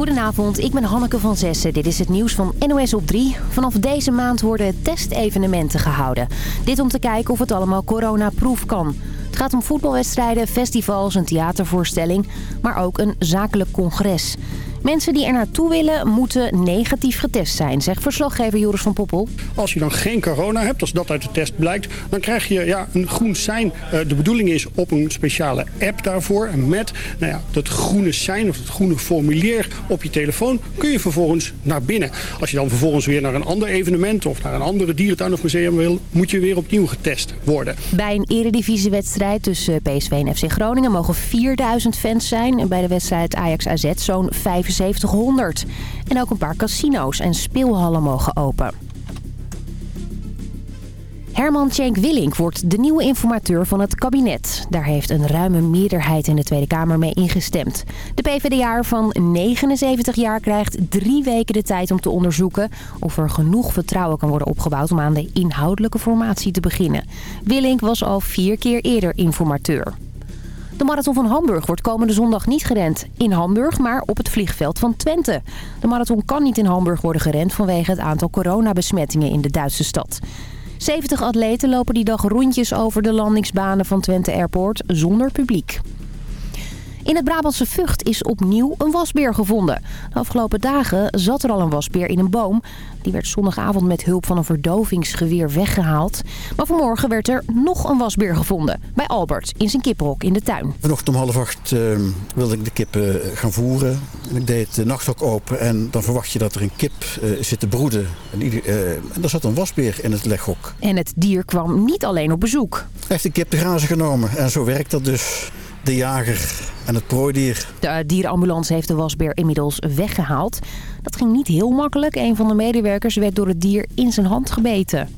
Goedenavond, ik ben Hanneke van Zessen. Dit is het nieuws van NOS op 3. Vanaf deze maand worden testevenementen gehouden. Dit om te kijken of het allemaal coronaproof kan. Het gaat om voetbalwedstrijden, festivals, een theatervoorstelling, maar ook een zakelijk congres. Mensen die er naartoe willen moeten negatief getest zijn, zegt verslaggever Joris van Poppel. Als je dan geen corona hebt, als dat uit de test blijkt, dan krijg je ja, een groen sein. Eh, de bedoeling is op een speciale app daarvoor. met nou ja, dat groene sein of het groene formulier op je telefoon kun je vervolgens naar binnen. Als je dan vervolgens weer naar een ander evenement of naar een andere dierentuin of museum wil, moet je weer opnieuw getest worden. Bij een eredivisiewedstrijd tussen PSV en FC Groningen mogen 4000 fans zijn. En bij de wedstrijd Ajax AZ zo'n 5 7500. En ook een paar casino's en speelhallen mogen open. Herman Tjenk Willink wordt de nieuwe informateur van het kabinet. Daar heeft een ruime meerderheid in de Tweede Kamer mee ingestemd. De PvdA van 79 jaar krijgt drie weken de tijd om te onderzoeken... of er genoeg vertrouwen kan worden opgebouwd om aan de inhoudelijke formatie te beginnen. Willink was al vier keer eerder informateur. De marathon van Hamburg wordt komende zondag niet gerend in Hamburg, maar op het vliegveld van Twente. De marathon kan niet in Hamburg worden gerend vanwege het aantal coronabesmettingen in de Duitse stad. 70 atleten lopen die dag rondjes over de landingsbanen van Twente Airport zonder publiek. In het Brabantse Vught is opnieuw een wasbeer gevonden. De afgelopen dagen zat er al een wasbeer in een boom. Die werd zondagavond met hulp van een verdovingsgeweer weggehaald. Maar vanmorgen werd er nog een wasbeer gevonden. Bij Albert, in zijn kippenhok in de tuin. Vanochtend om half acht uh, wilde ik de kippen gaan voeren. En ik deed de nachthok open en dan verwacht je dat er een kip uh, zit te broeden. En, uh, en er zat een wasbeer in het leghok. En het dier kwam niet alleen op bezoek. Hij heeft de kip te grazen genomen en zo werkt dat dus de jager en het prooidier. De dierenambulance heeft de wasbeer inmiddels weggehaald. Dat ging niet heel makkelijk. Een van de medewerkers werd door het dier in zijn hand gebeten.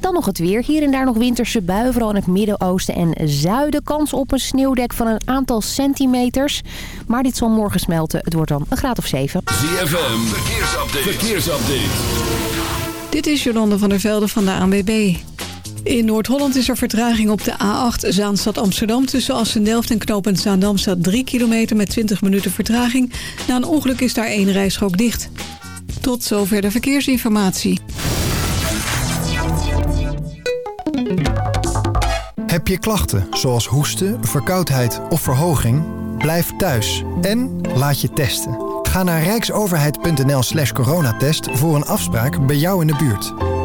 Dan nog het weer. Hier en daar nog winterse buien, vooral in het Midden-Oosten en Zuiden. Kans op een sneeuwdek van een aantal centimeters. Maar dit zal morgen smelten. Het wordt dan een graad of 7. ZFM, verkeersupdate. verkeersupdate. Dit is Jolande van der Velde van de ANWB. In Noord-Holland is er vertraging op de A8 Zaanstad-Amsterdam... tussen Assen-Delft en knooppunt Zaandam staat 3 kilometer met 20 minuten vertraging. Na een ongeluk is daar één rijstrook dicht. Tot zover de verkeersinformatie. Heb je klachten zoals hoesten, verkoudheid of verhoging? Blijf thuis en laat je testen. Ga naar rijksoverheid.nl slash coronatest voor een afspraak bij jou in de buurt.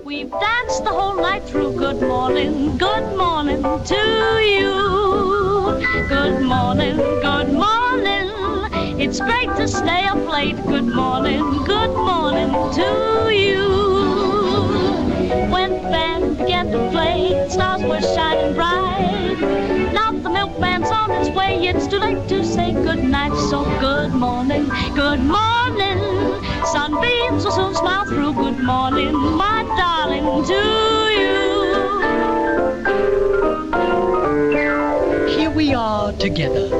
We've danced the whole night through. Good morning, good morning to you. Good morning, good morning. It's great to stay up late. Good morning, good morning to you. When band began to play, stars were shining bright. Now the milkman's on his way. It's too late to say good night. So good morning, good morning. Sunbeams will soon smile through. Good morning, my darling, to you. Here we are together,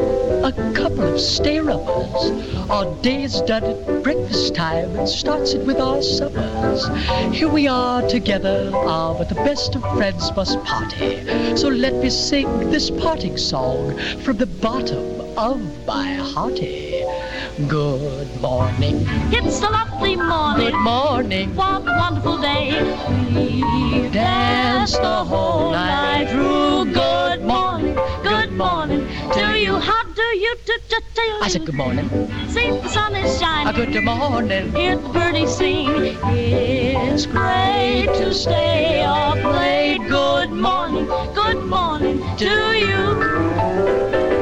a couple of stay-uppers. Our day is done at breakfast time and starts it with our suppers. Here we are together, ah, but the best of friends must party. So let me sing this parting song from the bottom of my hearty. Good morning. It's a lovely morning. Good morning. What a wonderful day. We danced the whole night through. Good morning. Good morning. To you, how do you do? do, do? I said good morning. See, the sun is shining. A good morning. Hear the birdies sing. It's great to stay up late. Good morning. Good morning to you.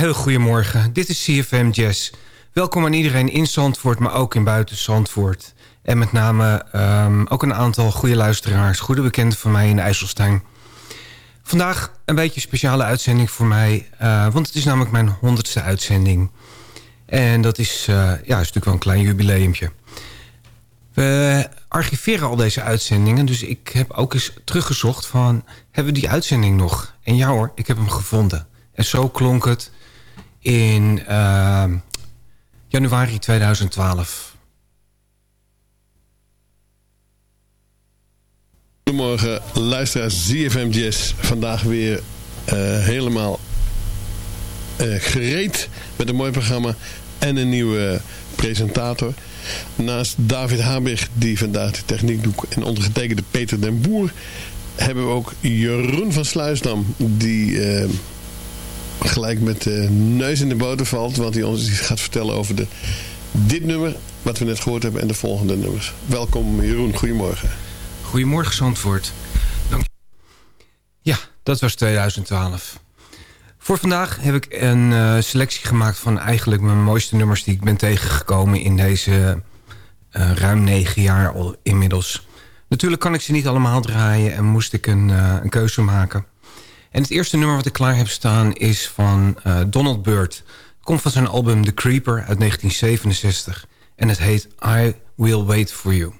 Heel goedemorgen. Dit is CFM Jazz. Welkom aan iedereen in Zandvoort, maar ook in buiten Zandvoort. En met name ehm, ook een aantal goede luisteraars, goede bekenden van mij in IJsselstein. Vandaag een beetje een speciale uitzending voor mij, eh, want het is namelijk mijn honderdste uitzending. En dat is, eh, ja, is natuurlijk wel een klein jubileumpje. We archiveren al deze uitzendingen, dus ik heb ook eens teruggezocht van... hebben we die uitzending nog? En ja hoor, ik heb hem gevonden. En zo klonk het in uh, januari 2012. Goedemorgen, luisteraars ZFM Jazz. Vandaag weer uh, helemaal uh, gereed met een mooi programma en een nieuwe presentator. Naast David Habig, die vandaag de techniek doet, en ondergetekende Peter den Boer... hebben we ook Jeroen van Sluisdam, die uh, gelijk met de neus in de boter valt... want hij ons gaat vertellen over de, dit nummer, wat we net gehoord hebben... en de volgende nummers. Welkom Jeroen, goedemorgen. Goedemorgen Zandvoort. Dank ja, dat was 2012. Voor vandaag heb ik een uh, selectie gemaakt van eigenlijk mijn mooiste nummers... die ik ben tegengekomen in deze uh, ruim negen jaar al inmiddels. Natuurlijk kan ik ze niet allemaal draaien en moest ik een, uh, een keuze maken. En het eerste nummer wat ik klaar heb staan is van Donald Byrd. Komt van zijn album The Creeper uit 1967. En het heet I Will Wait For You.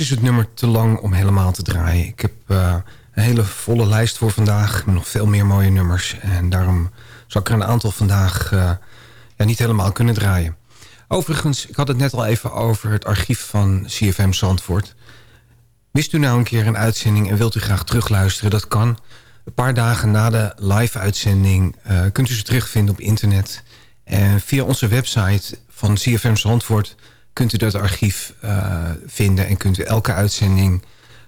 Is het nummer te lang om helemaal te draaien. Ik heb uh, een hele volle lijst voor vandaag. Nog veel meer mooie nummers. En daarom zal ik er een aantal vandaag uh, ja, niet helemaal kunnen draaien. Overigens, ik had het net al even over het archief van CFM Zandvoort. Wist u nou een keer een uitzending en wilt u graag terugluisteren? Dat kan. Een paar dagen na de live-uitzending uh, kunt u ze terugvinden op internet. En via onze website van CFM Zandvoort kunt u dat archief uh, vinden... en kunt u elke uitzending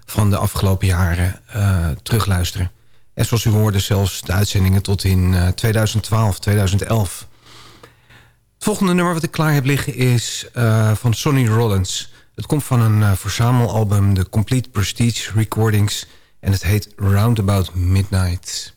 van de afgelopen jaren uh, terugluisteren. En zoals u hoorde zelfs de uitzendingen tot in uh, 2012, 2011. Het volgende nummer wat ik klaar heb liggen is van Sonny Rollins. Het komt van een verzamelalbum, de Complete Prestige Recordings... en het heet Roundabout Midnight...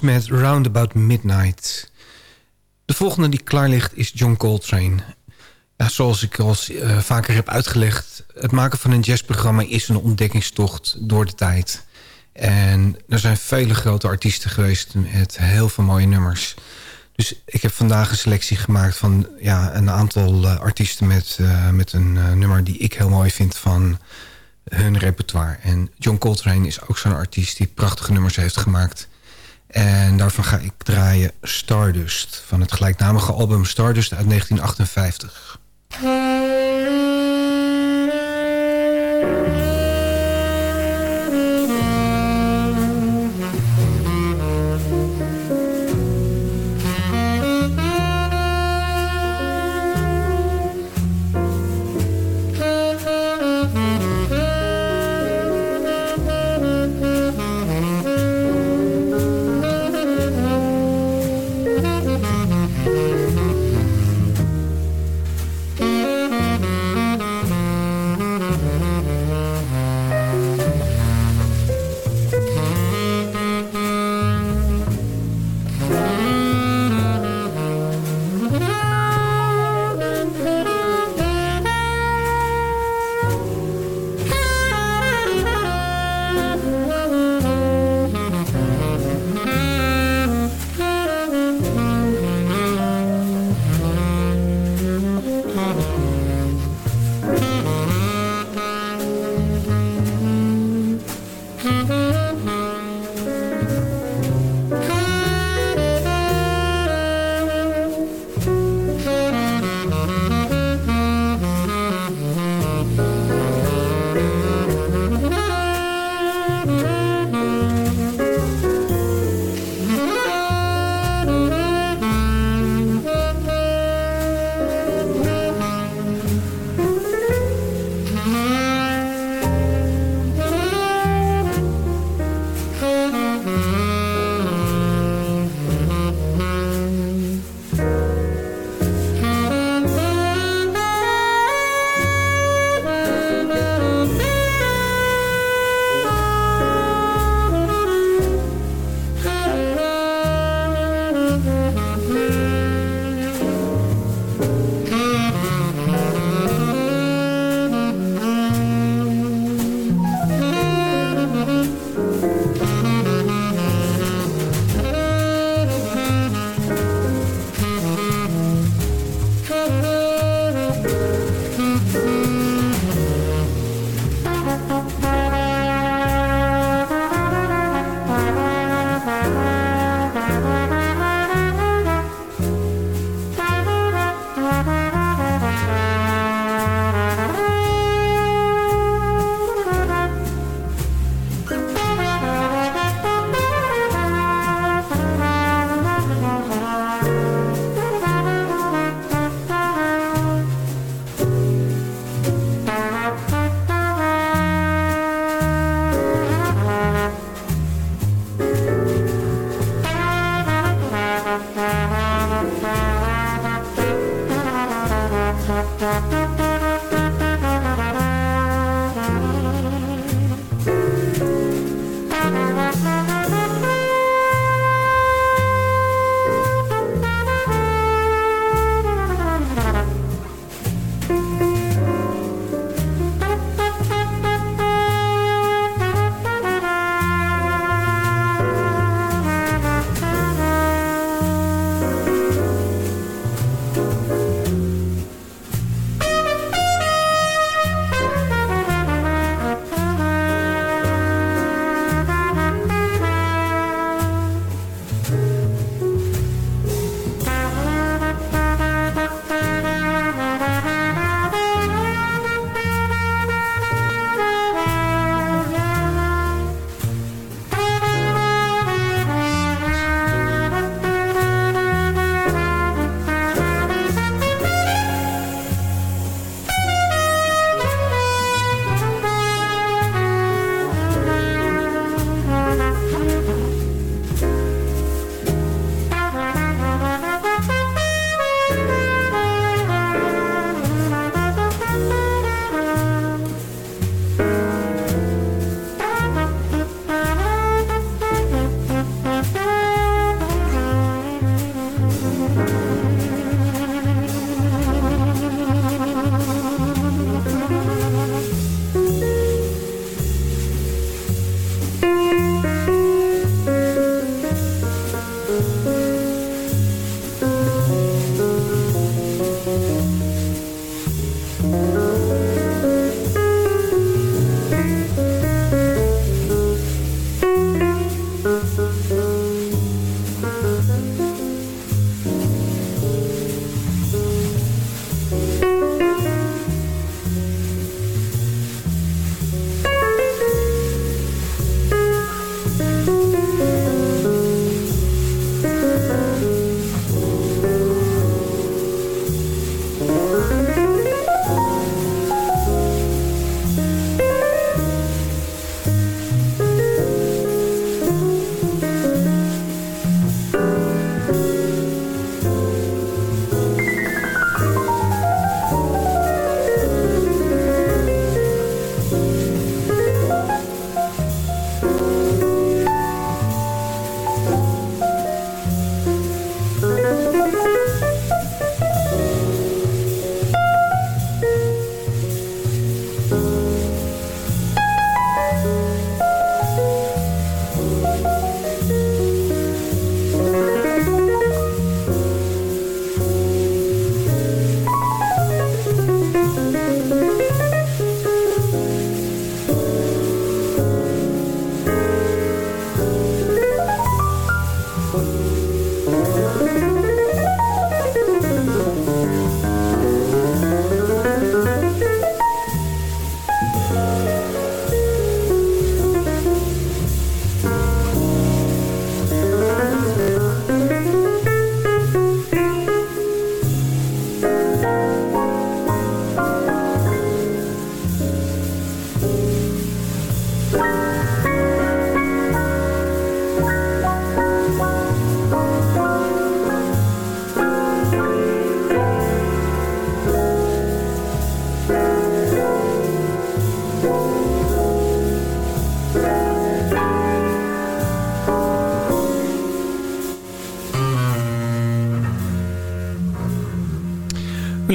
Met Roundabout Midnight. De volgende die klaar ligt is John Coltrane. Ja, zoals ik al uh, vaker heb uitgelegd... het maken van een jazzprogramma is een ontdekkingstocht door de tijd. En er zijn vele grote artiesten geweest met heel veel mooie nummers. Dus ik heb vandaag een selectie gemaakt van ja, een aantal uh, artiesten... met, uh, met een nummer die ik heel mooi vind van hun repertoire. En John Coltrane is ook zo'n artiest die prachtige nummers heeft gemaakt... En daarvan ga ik draaien Stardust van het gelijknamige album Stardust uit 1958.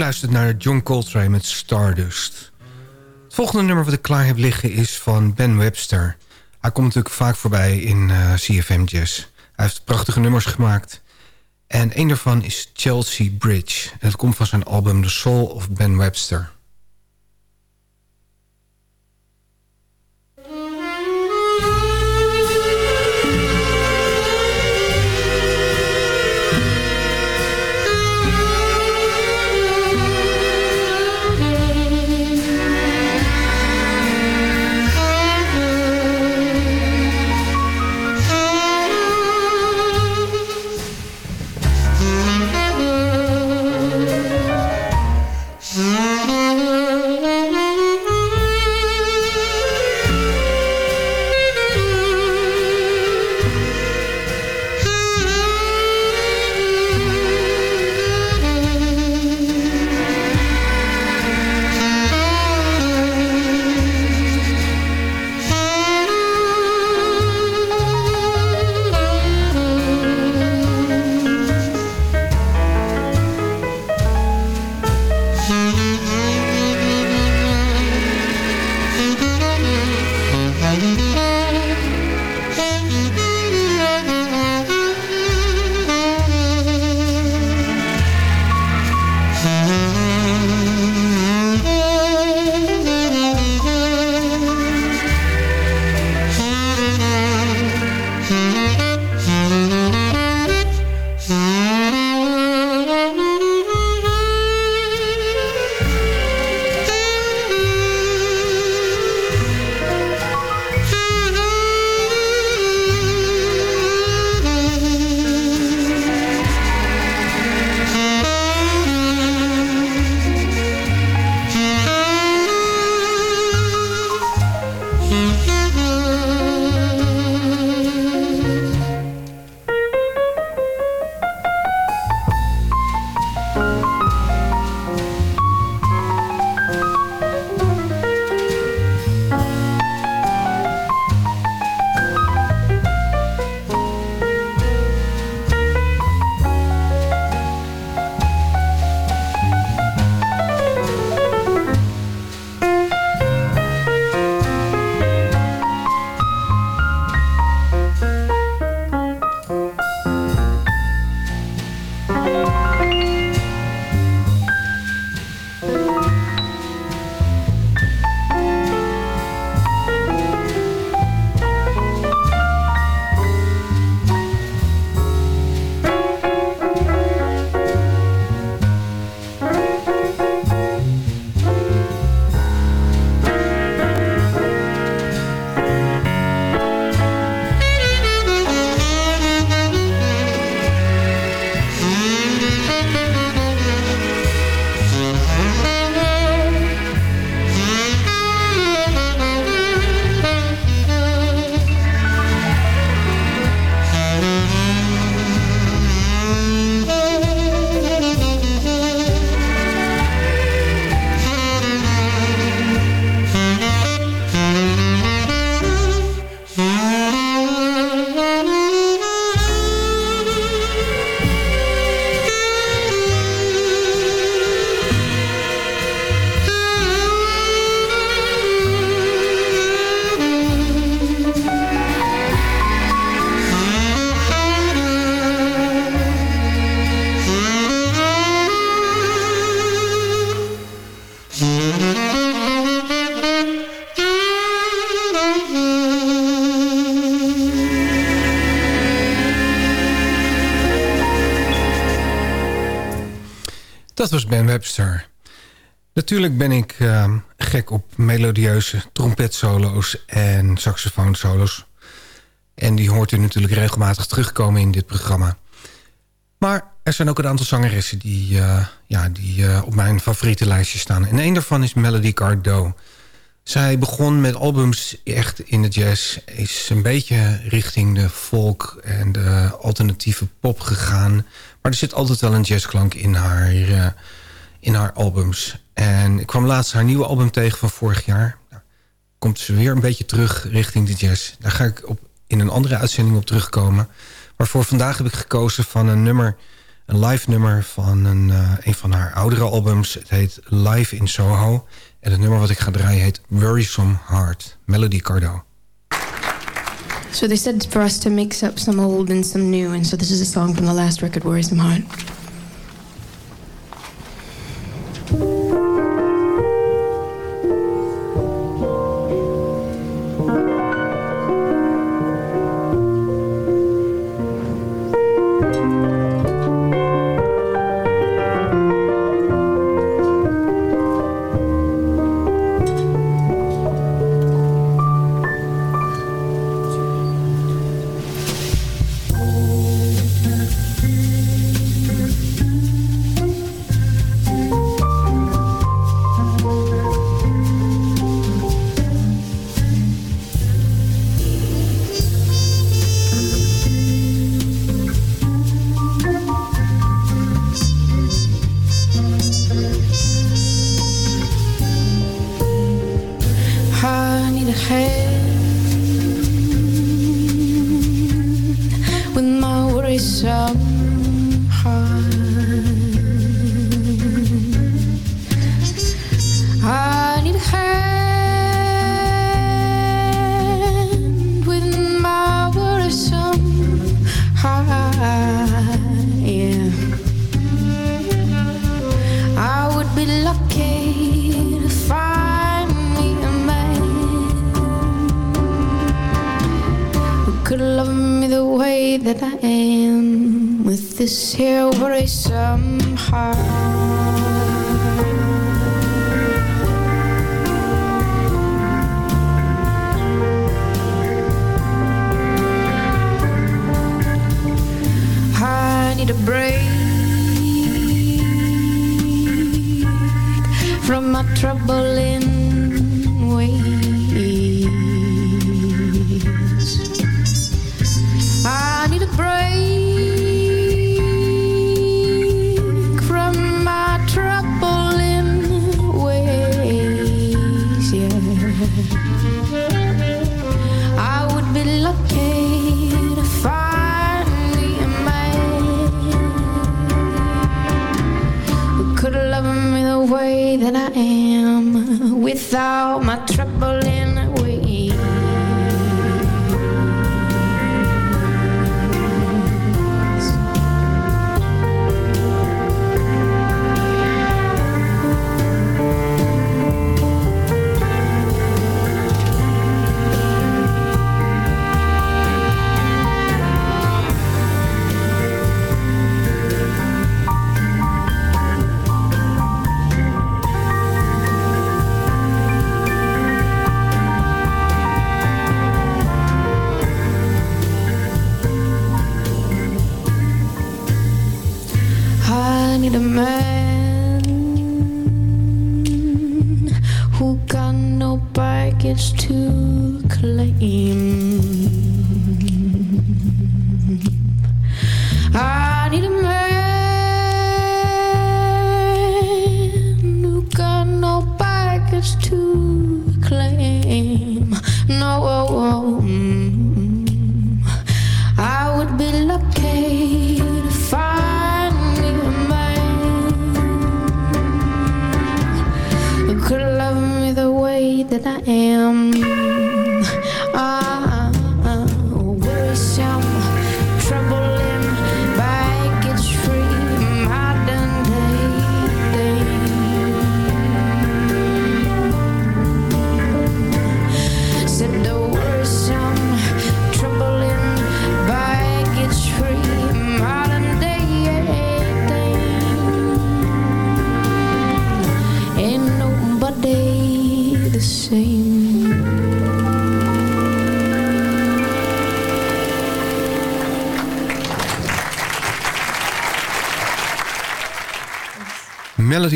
Luistert naar John Coltrane met Stardust. Het volgende nummer wat ik klaar heb liggen is van Ben Webster. Hij komt natuurlijk vaak voorbij in uh, CFM Jazz. Hij heeft prachtige nummers gemaakt. En een daarvan is Chelsea Bridge. Het komt van zijn album The Soul of Ben Webster. Dat was Ben Webster. Natuurlijk ben ik uh, gek op melodieuze trompetsolo's en saxofoonsolo's. En die hoort u natuurlijk regelmatig terugkomen in dit programma. Maar er zijn ook een aantal zangeressen die, uh, ja, die uh, op mijn favoriete lijstje staan. En een daarvan is Melody Gardot. Zij begon met albums echt in de jazz. Is een beetje richting de folk en de alternatieve pop gegaan. Maar er zit altijd wel een jazzklank in haar, uh, in haar albums. En ik kwam laatst haar nieuwe album tegen van vorig jaar. Nou, komt ze weer een beetje terug richting de jazz. Daar ga ik op, in een andere uitzending op terugkomen. Maar voor vandaag heb ik gekozen van een nummer Een live nummer van een, uh, een van haar oudere albums. Het heet Live in Soho. En het nummer wat ik ga draaien heet Worrisome Heart. Melody Cardo. So they said for us to mix up some old and some new. And so this is a song from the last record, Worrisome Heart. that I am with this here worrisome heart. need a break from my troubling ways. Without my rights to claim.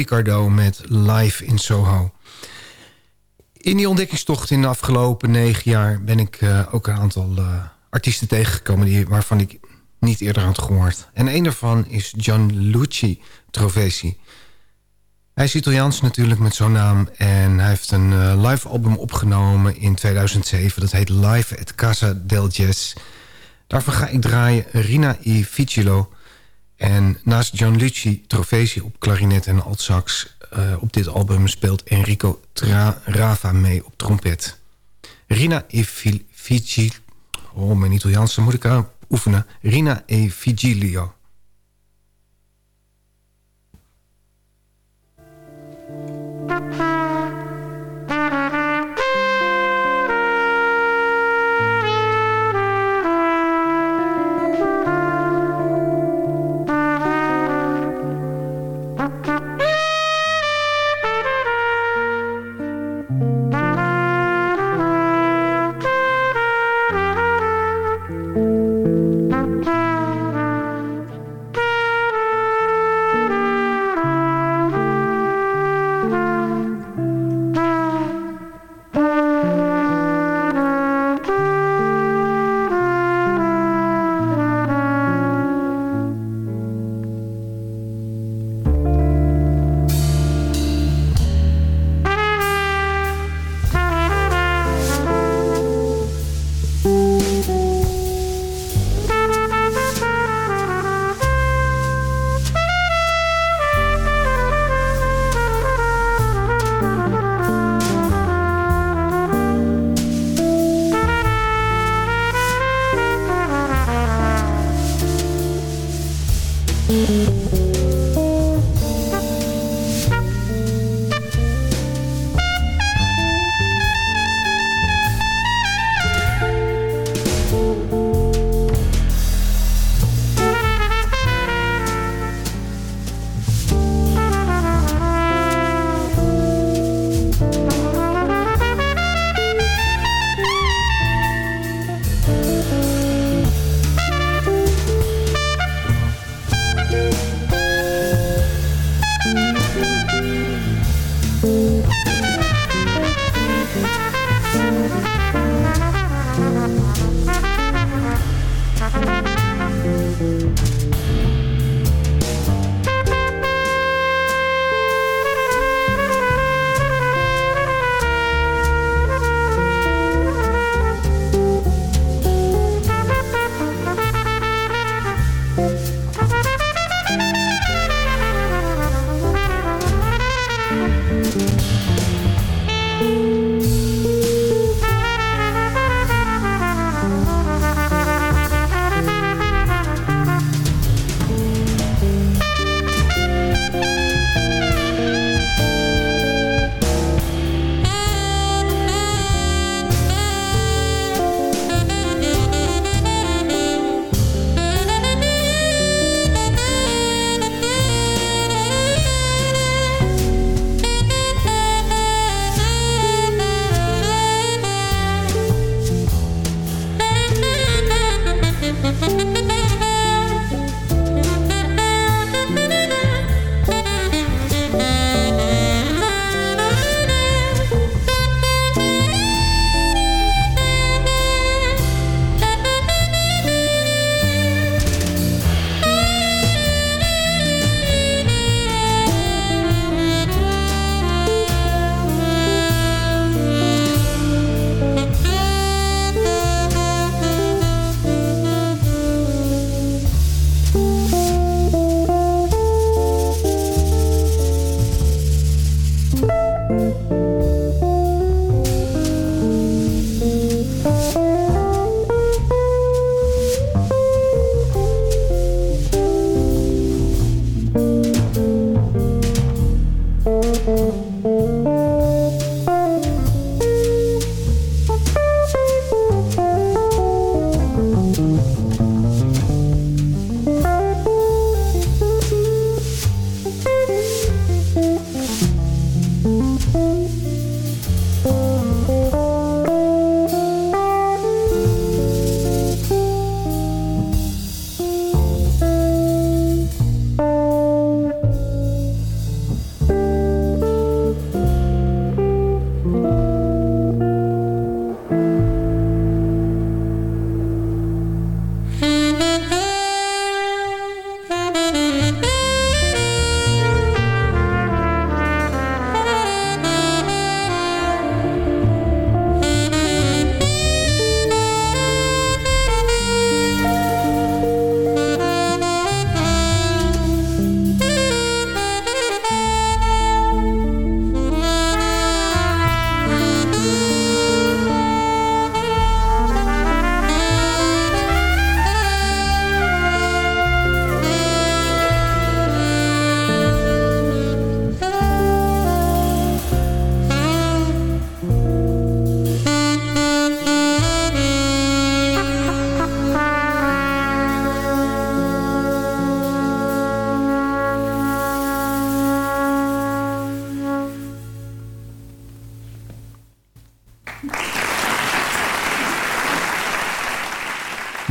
Ricardo met Live in Soho. In die ontdekkingstocht in de afgelopen negen jaar... ben ik uh, ook een aantal uh, artiesten tegengekomen... Die, waarvan ik niet eerder had gehoord. En een daarvan is Gianluigi Trovesi. Hij is Italiaans natuurlijk met zo'n naam... en hij heeft een uh, live album opgenomen in 2007. Dat heet Live at Casa del Jazz. Daarvan ga ik draaien Rina i Ficilo... En naast Gianluigi Trovesi op klarinet en altsax... Uh, op dit album speelt Enrico Tra Rava mee op trompet. Rina e Vigil... Oh, mijn Italiaans, moet ik aan oefenen. Rina e Vigilio.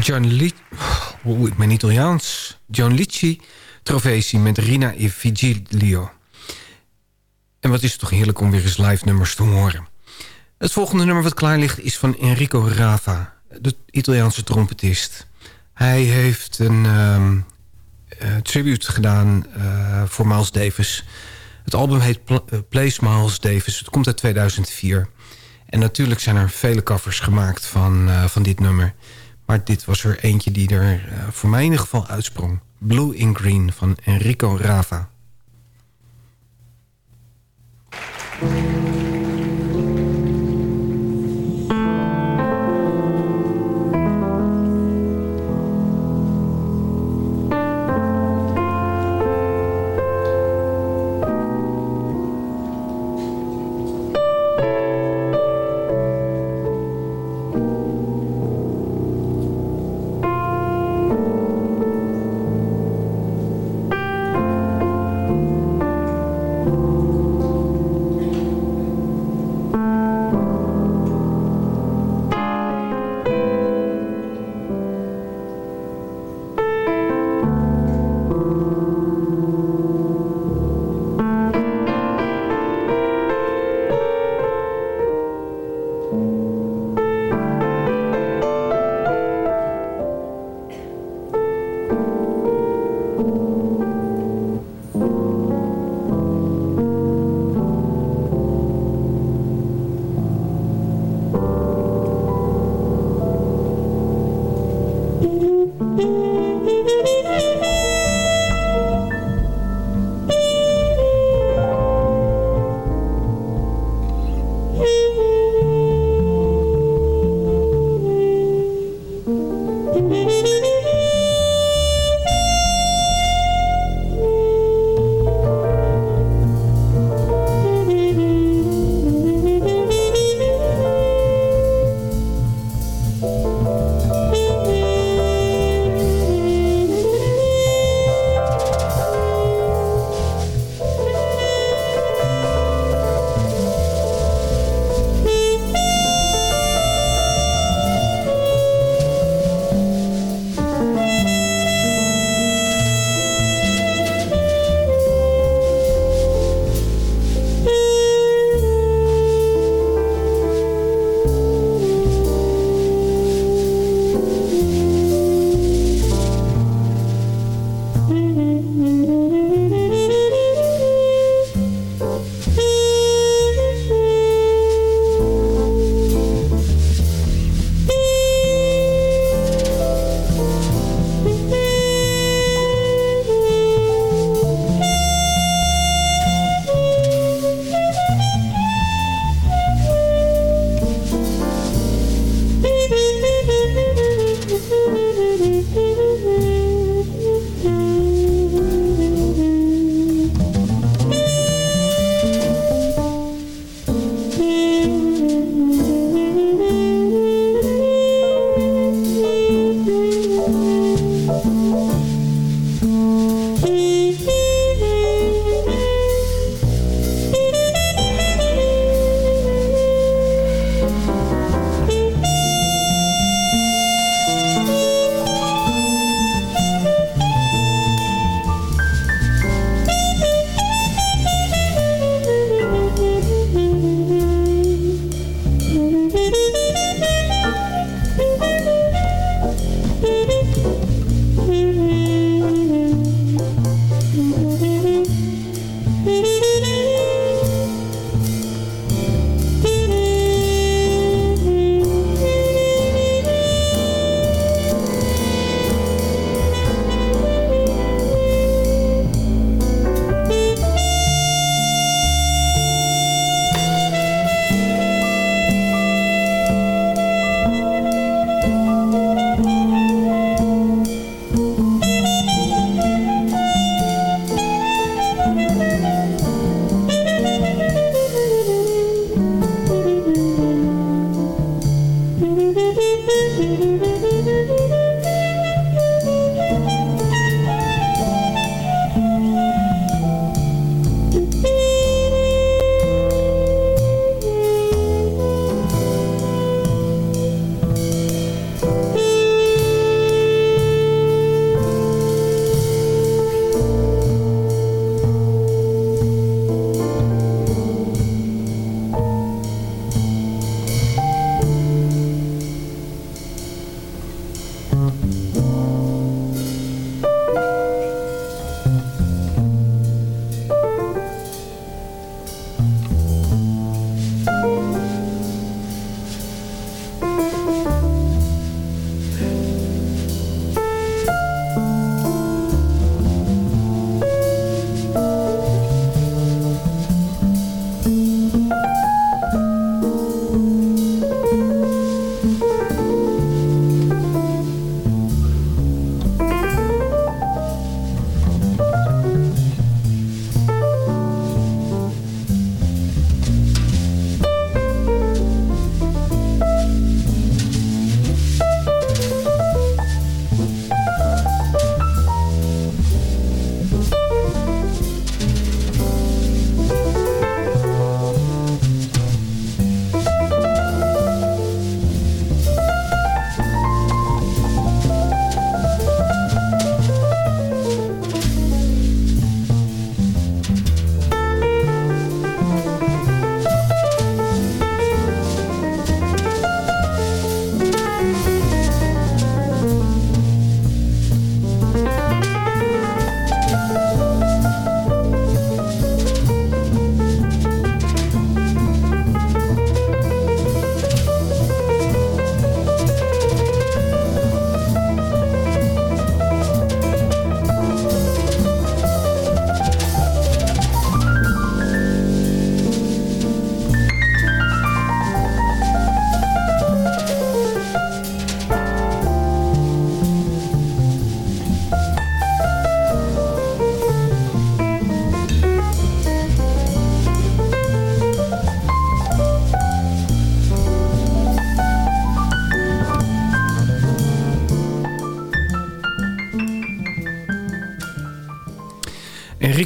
John Li... Oeh, ik ben Italiaans. John Licci, Trovesi met Rina e Vigilio. En wat is het toch heerlijk om weer eens live nummers te horen. Het volgende nummer wat klaar ligt is van Enrico Rava, de Italiaanse trompetist. Hij heeft een um, uh, tribute gedaan uh, voor Miles Davis. Het album heet uh, Place Miles Davis. Het komt uit 2004. En natuurlijk zijn er vele covers gemaakt van, van dit nummer. Maar dit was er eentje die er voor mij in ieder geval uitsprong. Blue in Green van Enrico Rava.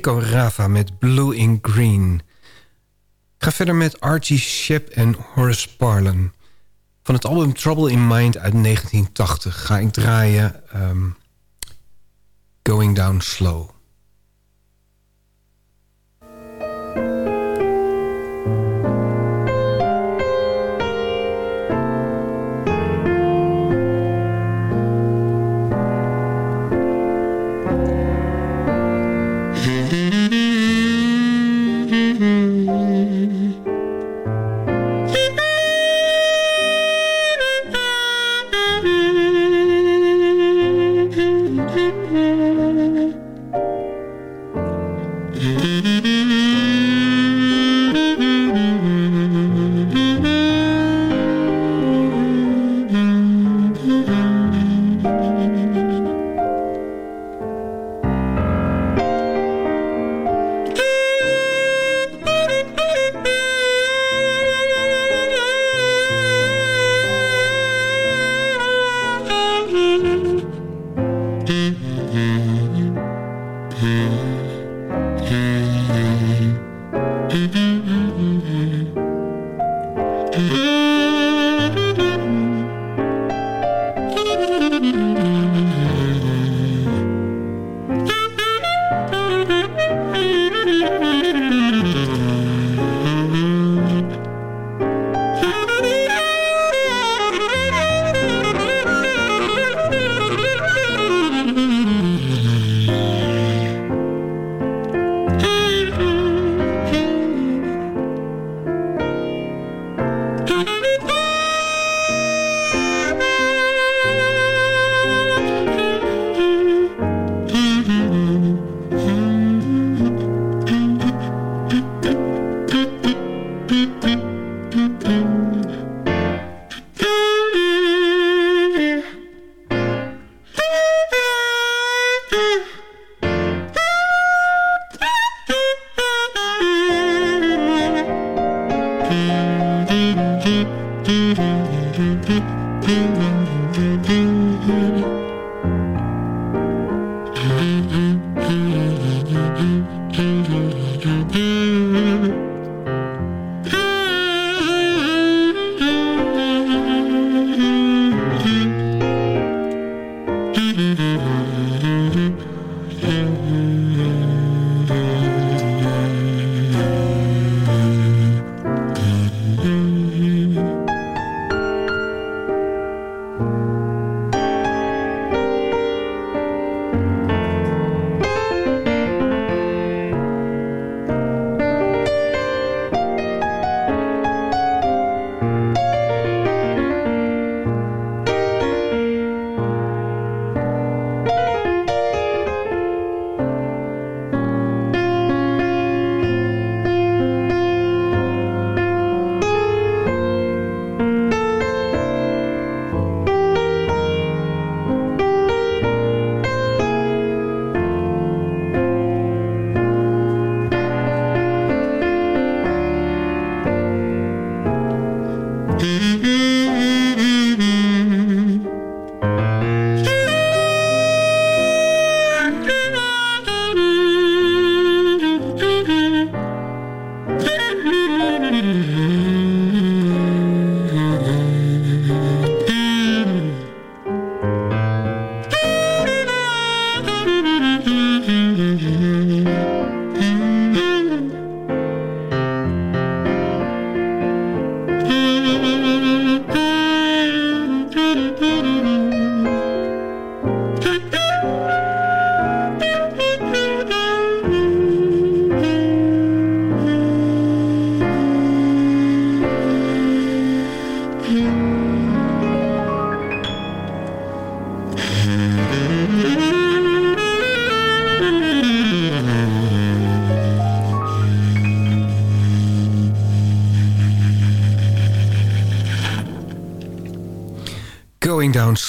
Rico Rava met Blue in Green. Ik ga verder met Archie Shepp en Horace Parlan. Van het album Trouble in Mind uit 1980 ga ik draaien um, Going Down Slow.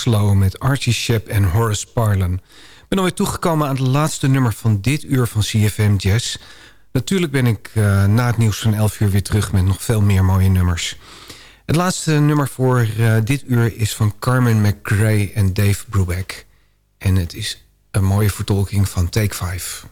Slow met Archie Shepp en Horace Parlan. Ik ben alweer toegekomen aan het laatste nummer van dit uur van CFM Jazz. Natuurlijk ben ik uh, na het nieuws van 11 uur weer terug met nog veel meer mooie nummers. Het laatste nummer voor uh, dit uur is van Carmen McRae en Dave Brubeck. En het is een mooie vertolking van Take 5.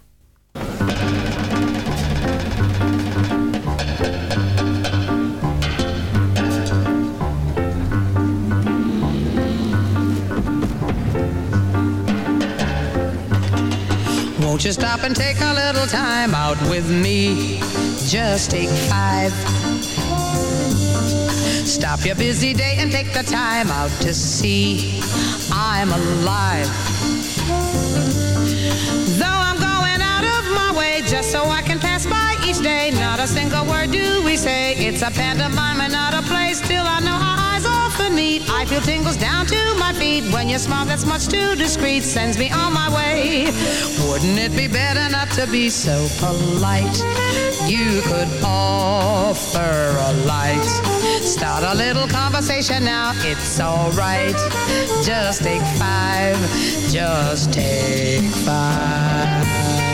Won't you stop and take a little time out with me? Just take five. Stop your busy day and take the time out to see I'm alive. Though I'm going out of my way just so I can pass by each day, not a single word do we say. It's a pantomime and not a play. Still, I know our I feel tingles down to my feet when your smile that's much too discreet sends me on my way. Wouldn't it be better not to be so polite? You could offer a light. Start a little conversation now, it's alright. Just take five, just take five.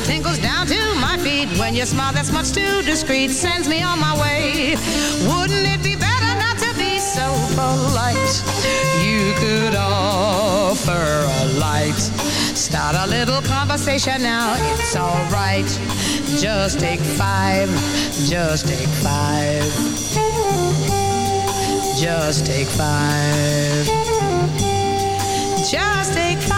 Meet. Tingles down to my feet when your smile that's much too discreet sends me on my way. Wouldn't it be better not to be so polite? You could offer a light. Start a little conversation now, it's alright. Just take five, just take five. Just take five. Just take five.